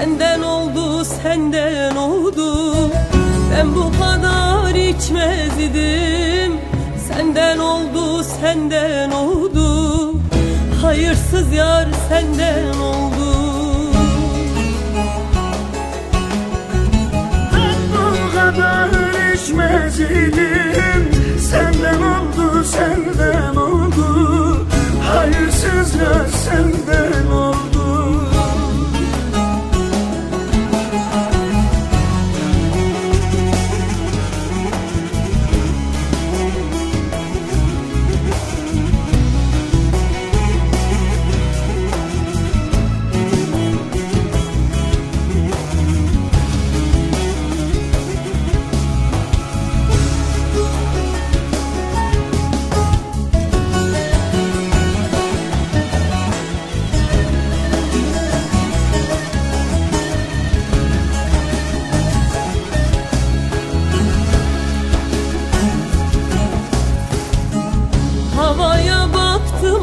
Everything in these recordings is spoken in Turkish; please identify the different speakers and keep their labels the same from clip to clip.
Speaker 1: Senden oldu senden oldu. Ben bu kadar içmez idim Senden oldu senden oldu. Hayırsız yar senden oldu.
Speaker 2: Ben bu kadar içmez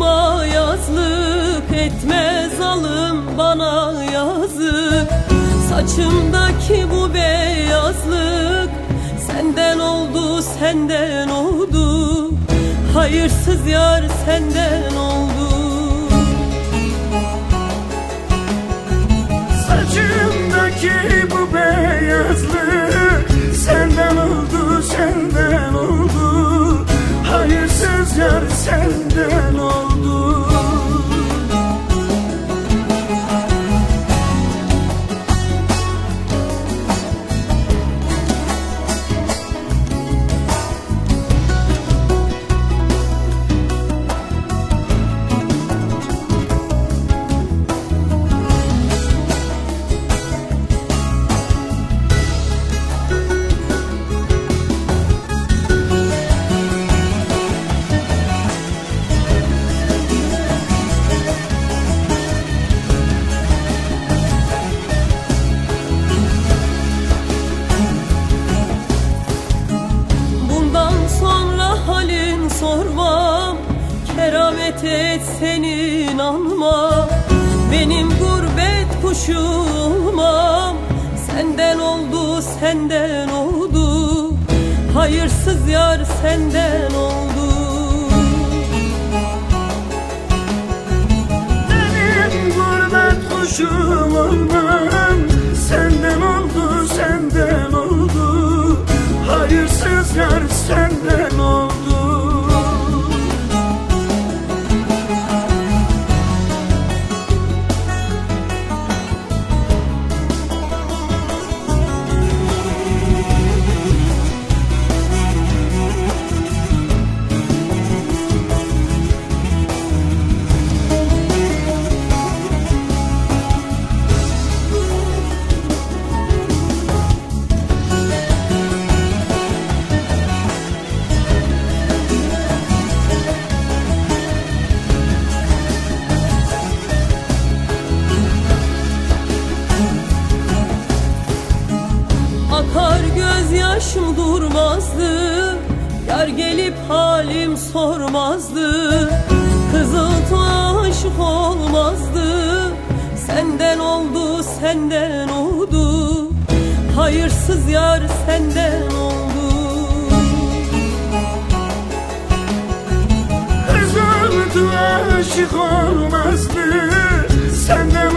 Speaker 1: baktım ayazlık Etmez alım bana yazık. Saçımdaki bu beyazlık Senden oldu senden oldu. Hayırsız yar senden oldu Keramet et senin anma Benim gurbet kuşu olmam Senden oldu senden oldu Hayırsız yar senden oldu.
Speaker 2: Benim gurbet kuşum olmam
Speaker 1: durmazdı Yar gelip halim sormazdı. Kızıl aşık olmazdı. Senden oldu senden oldu. Hayırsız yar senden oldu.
Speaker 2: Kızıl aşık olmazdı. Senden